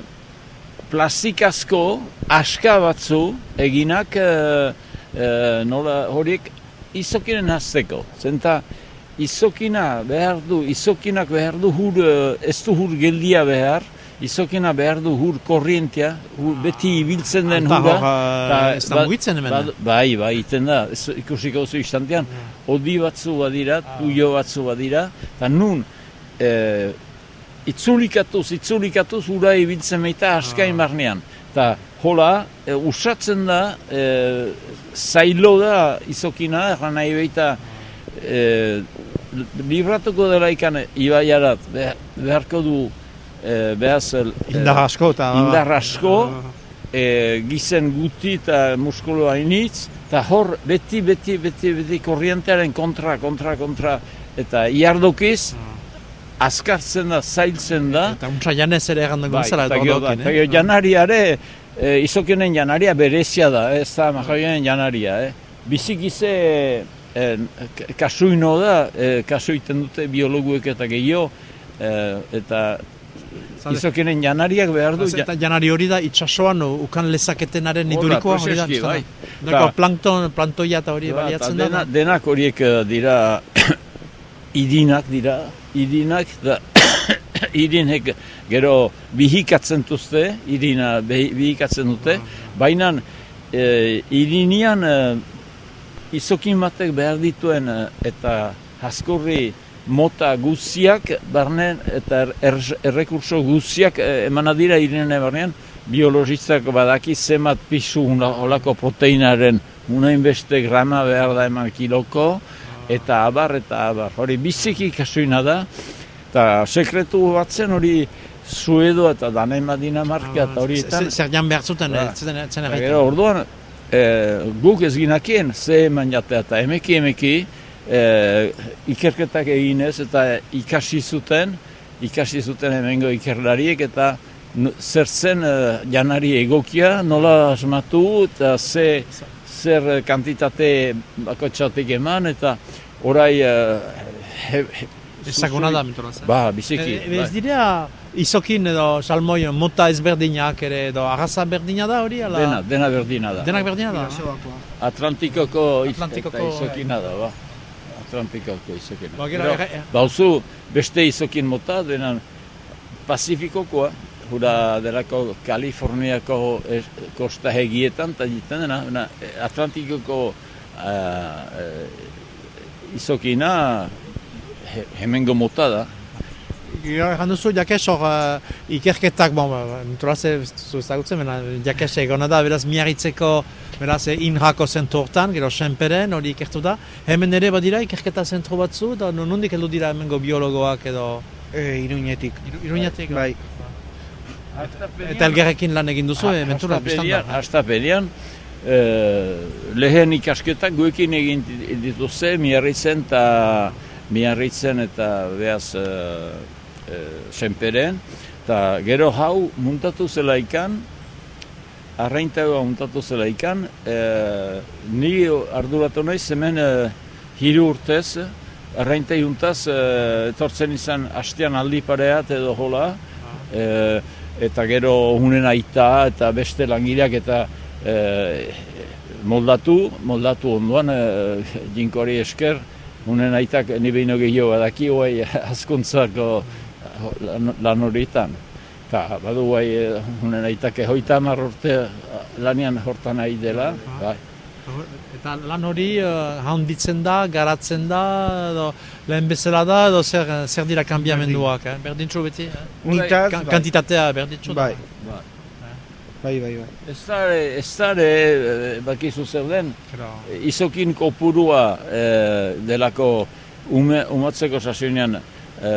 plastikazko aska batzu eginak eh, eh, nola horiek izokinen hasteko. Zenta izokina behar du, izokinak behar du hur, eh, ez du hur geldia behar, izokina behar du hur korrientia, hur beti ibiltzen den hura. hor, uh, ez da ba- mugitzen hemen. Bad- bai, bai, iten da, ikusiko zu instantean, odi batzu badira, tuio batzu badira, eta nun, e, itzulikatuz, itzulikatuz, ura ibiltzen meita askain barnean. Eta hola, e, usatzen da, e, zailo da izokina, erran nahi baita, e, libratuko dela ikan ibaiarat, behar, beharko du, e, behaz, e, Indar asko eta... indar asko, e, gizen guti eta muskulu hainitz, eta hor beti, beti, beti, beti korrientearen kontra, kontra, kontra, eta iardokiz, azkartzen da, zailtzen da, Eta untsa janez ere egan dugu zela eta odokin, eh? gero janariare, e, izokenen janaria berezia da, ez da majoien janaria, eh? Bizikize e, kasuino da, e, kasu iten dute biologuek eta gehiago, e, eta Izokinen janariak behar du... Eta janari hori da, itxasoan ukan lezaketenaren idurikoa hori da. bai. Dako plankton, plantoia eta hori Ba, baliatzen da. dena, denak horiek eh, dira irinak dira, irinak da irinek gero bihikatzen duzte, irina bihikatzen dute, baina e, irinian e, izokin batek behar dituen eta haskurri mota guziak barnen eta er, er- errekurso guziak e, emana dira irinen barnean, biologistak badaki zemat pisu olako proteinaren unain beste grama behar da eman kiloko, eta abar, eta abar. Hori biziki kasuina da, eta sekretu batzen hori Suedo eta Danema Dinamarka eta horietan. Zer jan behar zuten, Ba. zen Eta erraiten. Gero, orduan, guk ez ginakien, ze eman jatea eta emeki emeki e, ikerketak eginez eta ikasi zuten, ikasi zuten hemengo ikerlariek eta zer zen e, janari egokia, nola asmatu eta ze, zer kantitate bakotxatik eman eta orai e, he, he, Ezaguna da, mentora zen. Ba, biziki. E, ez dira izokin edo salmoi mota ezberdinak ere edo arraza berdina da hori? Ala? Dena, dena berdina da. Denak berdina da? Atlantikoko, Atlantikoko, izokina da, ba. Atlantikoko izokina. Ba, gero, erre- Bauzu beste izokin mota, dena Pasifikokoa, hura delako Kaliforniako es, kosta hegietan, eta jiten dena, dena Atlantikoko uh, izokina he, hemengo mota da. Gero, erran duzu, jakes hor uh, ikerketak, bon, ba, mentora ze, zu ezagutzen, jakes egona da, beraz, miarritzeko, beraz, eh, inrako zentru hortan, gero, senperen, hori ikertu da. Hemen ere badira ikerketa zentru batzu, da no- nondik heldu dira hemengo biologoak edo E, iruñetik. Iru- Iruñatik. Bai. Eta elgerrekin lan egin duzu, e, mentura, biztan eh, lehen ikasketak guekin egin dituzte, miarritzen eta miarritzen eta behaz uh, senperen. Eta gero hau muntatu zela ikan, arraintagoa muntatu zela ikan, eh, ni arduratu naiz hemen eh, hiru urtez, arraintai juntaz, eh, etortzen izan hastean aldi pareat edo jola, eh, eta gero hunen aita eta beste langileak eta eh, moldatu, moldatu onduan, eh, jinkori esker, hunen aitak ni behin gehiago badaki, askuntzako lan, lan horietan. Eta badu guai, hunen aitak hoita hamar urte lanian hortan nahi dela, bai. Eta lan hori uh, handitzen da, garatzen da, edo lehen bezala da, edo zer, zer dira kanbiamenduak, eh? berdintxu beti? Eh? Unitaz, Ka- bai. Kantitatea berdintxu da. Bai. Bai, bai, bai. Ez da, ez da, bakizu zer den, izokin kopurua e, delako ume, umatzeko sasionean e,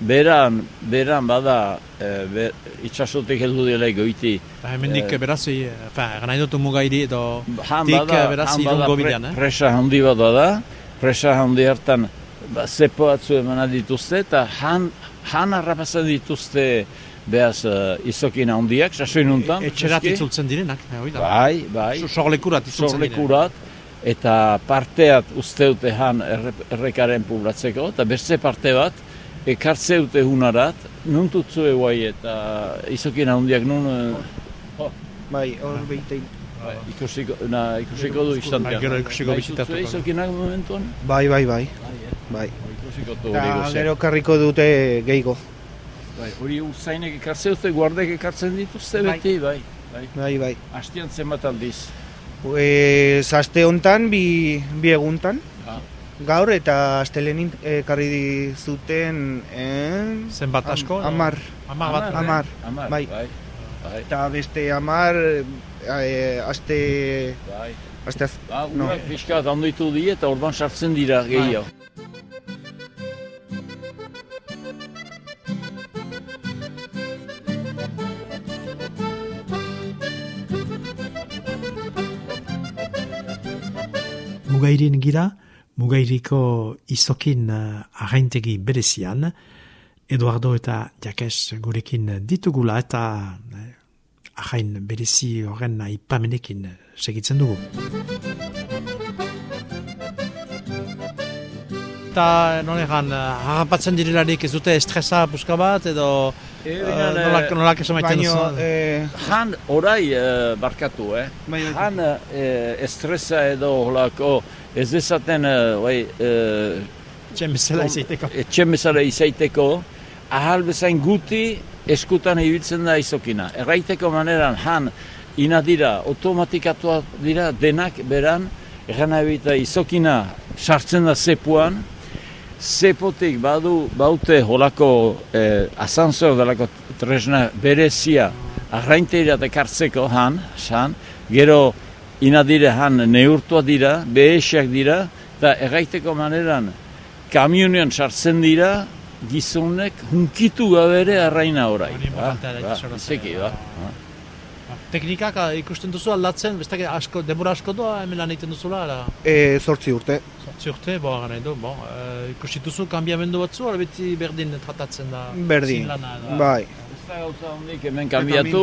beran, beran bada e, be, itxasotik heldu dela goiti. eta hemendik Eh. beraz, eh, egan nahi dut mugairi edo tik bada, eh, beraz han bada irungo pre- bidean, eh? presa handi bat da, presa handi hartan ba, zepo batzu emana dituzte, eta han, han harrapatzen dituzte behaz uh, izokin handiak, sasoin untan. Etxerat eski. itzultzen direnak, eh, hori da. Bai, bai. So- Sorlekurat itzultzen direnak. eta parteat uste dute han erre, errekaren poblatzeko, eta beste parte bat, ekartze dute hunarat, nun tutzu guai eta izokin handiak nun eh, Bai, hor behitein. ikusiko, na, ikusiko du istantean. Bai, gero ikusiko Bai, bisitatuko. tutzu izokinak momentuan? Bai, bai, bai. Bai. Ikusiko du hori gero karriko dute gehigo. Bai, hori uzainek ekartze dute, guardek ekartzen dituzte Bai. beti, bai. bai. Bai, bai. Astian zenbat aldiz. E, aste hontan bi, bi eguntan. Gaur eta astelenin ekarri di zuten eh? Zenbat asko? edo? Amar. Amar bat. eh? Amar. Amar, Bai. bai. Bai, Eta beste amar eh, aste... bai. aste az... Ba, No. urak pixka bat handitu die eta orban sartzen dira gehiago. Mugairin gira, Mugairiko izokin uh, arraintegi berezian, Eduardo eta Jakes gurekin ditugula eta eh, arrain berezi horren aipamenekin segitzen dugu. Eta non egan, harrapatzen direlarik ez dute estresa puska bat, edo E, eh, baina, nolak, nolak esan maiten Baino, duzu? eh, Han orai eh, barkatu, eh? Bai, bai. Han eh, estresa edo holako ez dezaten eh, bai, eh, Txen bezala izaiteko. etxen bezala izaiteko, ahal bezain guti eskutan ibiltzen da izokina. Erraiteko maneran han ina dira, automatikatua dira denak beran, egan ebita izokina sartzen da zepuan, zepotik badu baute holako eh, asanzor delako tresna berezia arrainteira dekartzeko han, san, gero ina dire han neurtua dira, behesiak dira, eta erraiteko maneran kamionean sartzen dira, gizonek hunkitu gabere arraina orai. Hori ba, itxarotzea. izeki, ba. Teknikak ah, ikusten duzu aldatzen, bestak asko, denbora asko doa hemen lan egiten duzula, ala, eh, zortzi urte. Zortzi urte, bo, gara nahi du, bo, eh, ikusi duzu kanbiamendu batzu, ala beti berdin tratatzen da. Berdin. lana edo. Bai. Ez da gauza hondik hemen kanbiatu,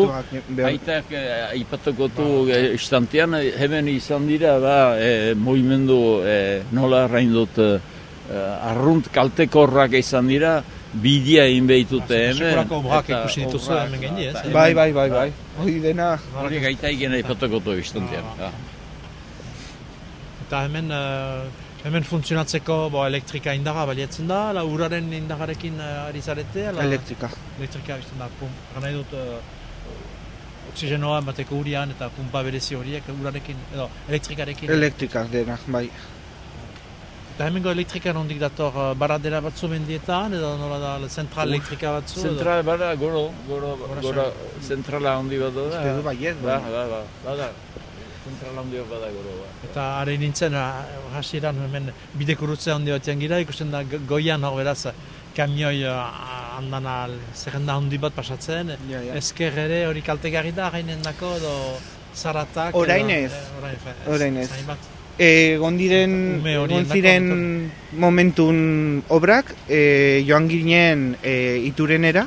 Aitak eh, aipatuko du eh, instantean, eh, hemen izan dira, ba, eh, movimendu eh, nola arrain dut, eh, arrunt kaltekorrak izan dira, bidea egin behitute hemen. Sekulako obrak ikusi dituzu obrak, hemen gaini, ez? Bai, hemen- bai, bai, bai. Hori dena, Hori gaita egin aipatuko du instantean. Ah. Eta hemen, eh, hemen funtzionatzeko bo, elektrika indarra baliatzen da, la uraren indarrarekin eh, ari zarete, ala elektrika. elektrika bizten da, pum, gara nahi dut, uh, oxigenoa emateko urian eta pumpa berezi horiek urarekin, edo elektrikarekin. Elektrika dena, bai. eta hemengo elektrika nondik dator, uh, baradera batzu mendietan, edo nola da, zentral elektrika batzu, Zentral bada, goro, goro, Gora gora, zentrala handi bat da. Uste du baiet, Ba, bai. ba, ba, bada. Zentrala handi bat bada goro, ba. Eta are nintzen, hasieran hemen bidekurutze handi batean gira, ikusten da go- goian hor beraz, kamioi uh, andana zerrenda handi bat pasatzen, Ja, ja. ezker ere hori kaltegarri da, gainen dako, edo zaratak. Orain ez. eh, Orain, fe- Orain ez. Egon diren, egon ziren momentun obrak, e, joan ginen e, iturenera,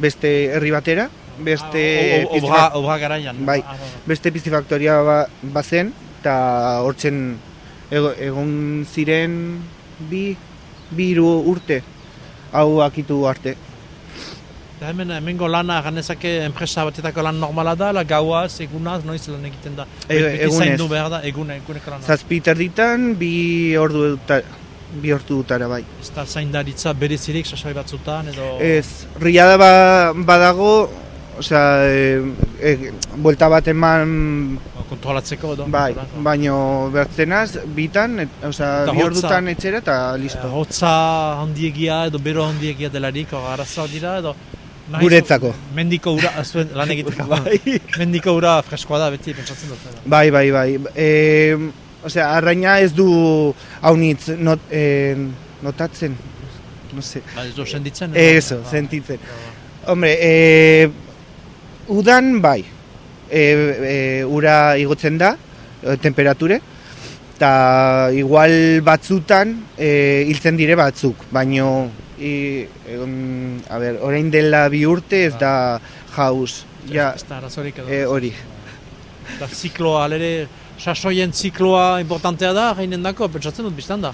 beste herri batera, beste Ah, obra, obra garaian. Bai. Ah, beste piztifaktoria ba, bazen, eta hortzen ego- egon ziren bi, bi hiru urte, hau akitu arte. Eta hemen, hemengo lana ganezake enpresa batetako lan normala da, la gaua, egunaz, noiz lan egiten da. E- egunez. behar da, egun, eguneko lana. Zazpi terditan, bi ordu eta, bi ordu dutara bai. Ez da zaindaritza berezirik sasoi batzutan, edo... Ez, riada ba, badago, osea, e, e, buelta bat eman, o, kontrolatzeko edo. bai, baino bertzenaz, bitan, et, osea, bi ordutan etxera eta Eh, listo. hotza handiegia edo bero handiegia delarik, arazoa dira, edo... nahi Guretzako. Mendiko ura, zuen lan egiteko. Bai. Mendiko ura freskoa da, beti, pentsatzen dut. Bai, bai, bai. E, osea, arraina ez du haunitz not, e, notatzen. No sé. Ba, ez du senditzen. edo? Eso, Ba, sentitzen. ba, Hombre, e, udan bai. E, e, ura igotzen da, e, temperature, eta igual batzutan e, hiltzen dire batzuk, baino i, egon, a ber, orain dela bi urte ez da jauz. Ja, Ez da arazorik edo. e, hori. Eta zikloa, alere, sasoien zikloa importantea da, gainen dako, pentsatzen dut biztan da.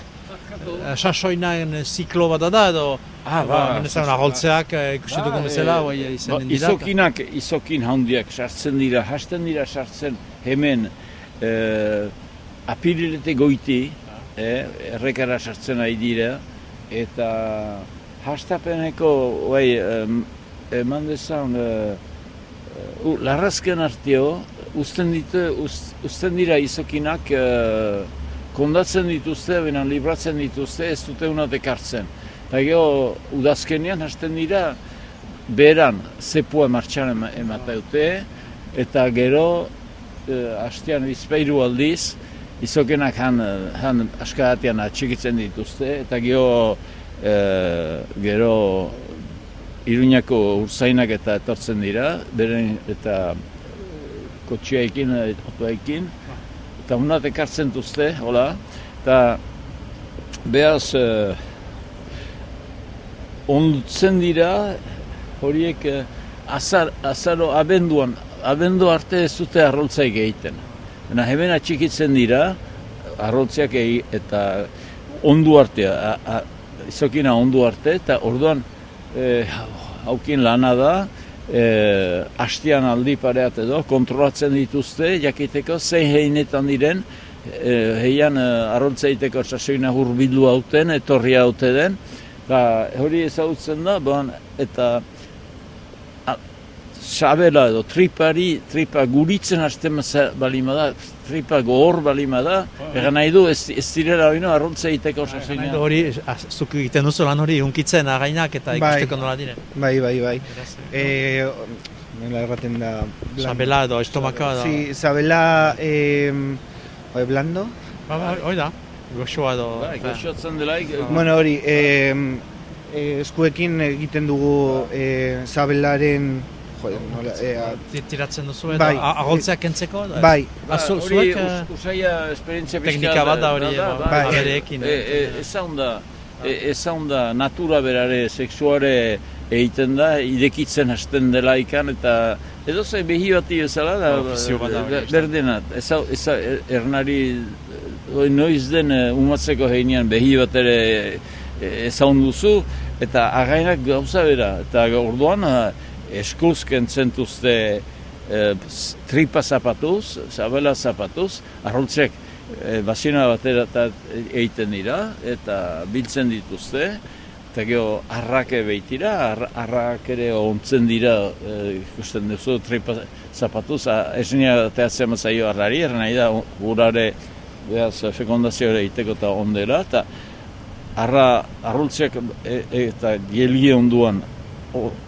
Eh, Sasoinaen eh, ziklo bat da, edo, Ah, ba, aholtzeak eh, ikusi dugun Ba, bezala, eh, bai, Ba, izanen dira. izokinak, izokin handiak sartzen dira, hasten dira sartzen hemen eh, apirilete goiti, eh, errekara sartzen ari dira, eta hastapeneko, bai, em, eman dezan, eh, uh, larrazken arteo, uzten, ditu, uz, uzten dira izokinak eh, kondatzen dituzte, benan libratzen dituzte, ez dute una dekartzen. Eta gero, udazkenean hasten dira, beran zepua martxan ema- emateute, eta gero, eh, hastean bizpeiru aldiz, izokenak han, eh, han askadatean atxikitzen dituzte, eta gero, eh, gero Iruñako urzainak eta etortzen dira, beren eta kotxiaekin, otoekin, eta unat ekartzen duzte, hola, eta behaz, eh, ondutzen dira, horiek eh, azar, azaro abenduan, abendu arte ez dute arroltzaik egiten. Baina hemen atxikitzen dira, arroltziak egi, eta ondu artea, a, a, izokina ondu arte, eta orduan e, haukin lana da, e, hastian aldi pareat edo, kontrolatzen dituzte, jakiteko zein heinetan diren, e, heian e, arrontzeiteko sasoina hurbildu hauten, etorria haute den, ba, hori ezagutzen da, bon, eta sabela edo tripari, tripa guritzen hasten balima da, tripa gogor balima da, egan nahi du ez, ez direla hori no, arrontza egiteko Nahi du hori, zuk egiten duzu lan hori, unkitzen againak eta ikusteko nola dire. Bai, bai, bai. E, Nola erraten da... Sabela edo estomaka edo... Si, sabela... Eh, oi, blando? Ba, ba, hoi da, goxoa edo... Bai, goxoatzen delaik... Bueno, hori, eh, eh, eskuekin egiten dugu eh, sabelaren joder, nola, e, tiratzen duzu edo bai, agoltzeak kentzeko edo? Bai. Ba, hori us, usaia esperientzia Teknika bat da hori, da, bai. abereekin. E, e, ezaun da, e, ezaun da natura berare, sexuare egiten da, idekitzen hasten dela ikan, eta edo ze behi bati ezala da, da berdenat, eza, eza ernari noiz den umatzeko heinean behi bat ere ezaun duzu, eta againak gauza bera, eta orduan eskuz kentzen duzte e, tripa zapatuz, zabela zapatuz, arroltzek e, basina batera egiten dira eta biltzen dituzte, eta geho arrake behitira, ar, arrak ere ontzen dira e, ikusten duzu tripa zapatuz, esnia teatzen mazaio arrari, nahi da gurare behaz fekondazio ere iteko eta ondela, eta arra, arroltzek e, e, eta gelgie onduan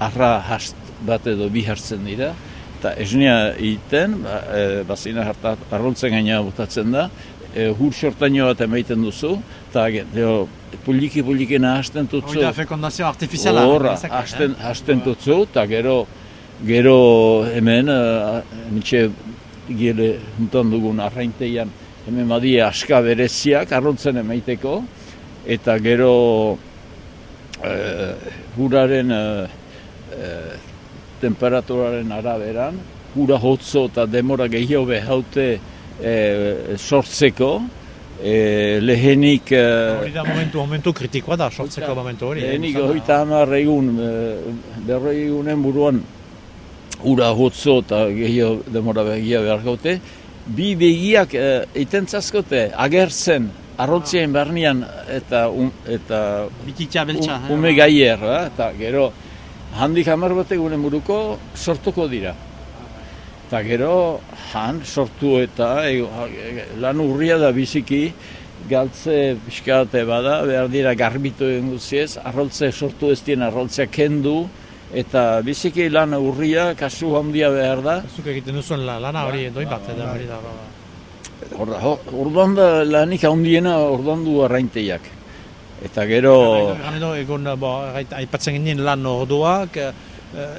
arra hast bat edo bi hartzen dira, eta esnea egiten, ba, e, bazina arroltzen gaina botatzen da, e, hur sortaino bat emaiten duzu, eta puliki puliki nahazten tutzu. Hori da fekondazio artifiziala. Horra, hasten, eh? hasten tutzu, eta gero, gero hemen, uh, nitxe gile juntan dugun arrainteian, hemen badie aska bereziak arroltzen emaiteko, eta gero uh, huraren uh, temperaturaren araberan, hura hotzo eta demora gehiago behaute e, sortzeko, e, lehenik... E, hori da momentu, momentu kritikoa da, sortzeko momentu hori. Lehenik hori eta hamar egun, berroi egunen buruan, hura hotzo eta gehiago demora behiago behar gaute, bi begiak e, itentzazkote agertzen arrotzien barnean eta um, eta um, ume gaier, eta gero handik hamar bat egunen buruko sortuko dira. Eta gero, han sortu eta e, lan urria da biziki, galtze pixkate bada, behar dira garbitu egin guziez, arroltze sortu ez dien arroltzea kendu, eta biziki lan urria, kasu handia behar da. Zuk egiten duzuen lana hori, doi bat, edo hori da. Orduan da lanik handiena orduan du arrainteiak. Eta gero... Gano egun, bo, aipatzen ginen lan orduak, eh,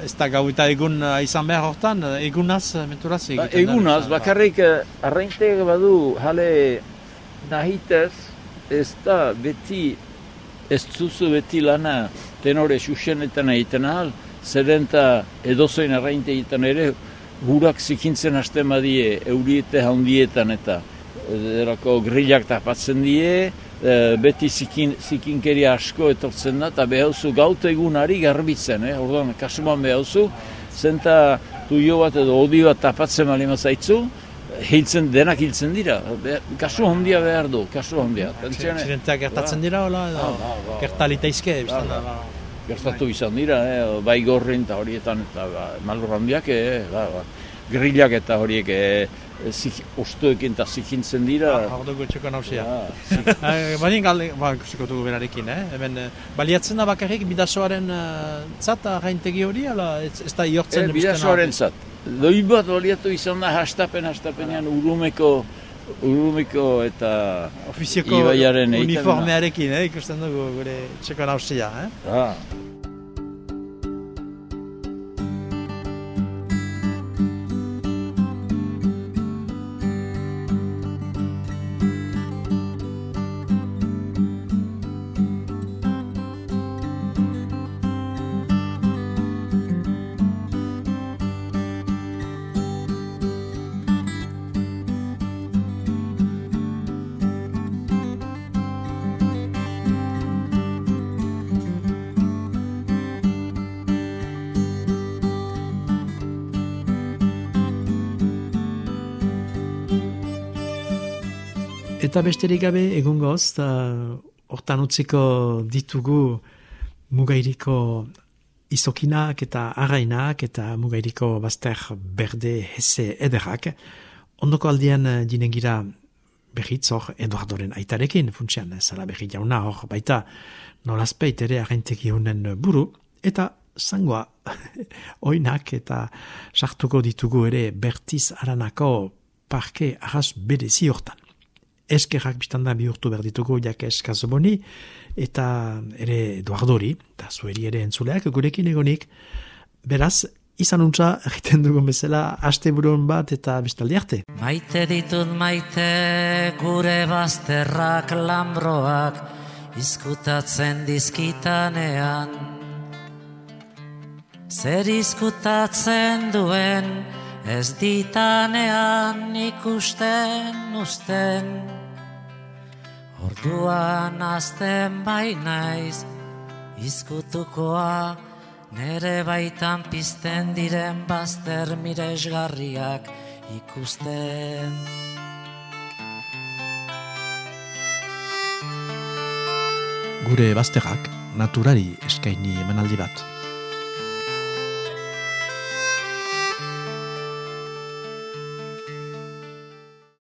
ez da gau eta egun eh, izan behar hortan, egunaz, menturaz ba, egiten ba, Egunaz, bakarrik uh, arreinteak badu, jale nahitez, ez da beti, ez zuzu beti lana tenore xuxenetan egiten ahal, zeren eta edozoin arreinte egiten ere, hurak zikintzen hasten badie, euriete handietan eta erako grillak tapatzen die, e, beti zikin, zikinkeria asko etortzen da, eta behauzu gaut egunari garbitzen, eh? orduan, kasuman behauzu, zenta tuio bat edo odi bat tapatzen mali mazaitzu, hiltzen, denak hiltzen dira, Be, kasu handia behar du, kasu handia. Zirentea gertatzen dira, hola, edo, ba, ba, gertalita izke, Gertatu izan dira, eh, bai gorrin eta horietan, eta ba, malur handiak, eh, ba, ba, grillak eta horiek, eh, zik, ostoekin eta zikintzen dira. Ah, hau dugu txeko nausia. Ah, Baina galde, ba, dugu berarekin, eh? Hemen, baliatzen da bakarrik bidasoaren uh, zat, haintegi hori, ala ez, ez da iortzen? E, bidasoaren zat. Doi bat baliatu izan da hastapen, hastapenean ah. urumeko, urumeko eta Ofizioko uniformearekin, eh? ikusten dugu gure txeko nausia, eh? Ah. Eta besterik gabe egungoz, eta hortan utziko ditugu mugairiko izokinak eta arrainak eta mugairiko bazter berde heze ederrak. Ondoko aldian dinegira behitz hor Eduardoren aitarekin, funtsian zara behit jauna hor baita nolazpeit ere agenteki honen buru, eta zangoa oinak eta sartuko ditugu ere bertiz aranako parke arras berezi hortan eskerrak biztanda bihurtu behar ditugu jak eskazoboni, eta ere Eduardori, eta zueri ere entzuleak, gurekin egonik, beraz, izan untza, egiten dugun bezala, aste buron bat eta bestaldi arte. Maite ditut maite gure bazterrak lambroak, izkutatzen dizkitanean. Zer izkutatzen duen, ez ditanean ikusten usten. Orduan azten bai naiz, izkutukoa, nere baitan pizten diren bazter miresgarriak ikusten. Gure bazterrak naturari eskaini emanaldi bat.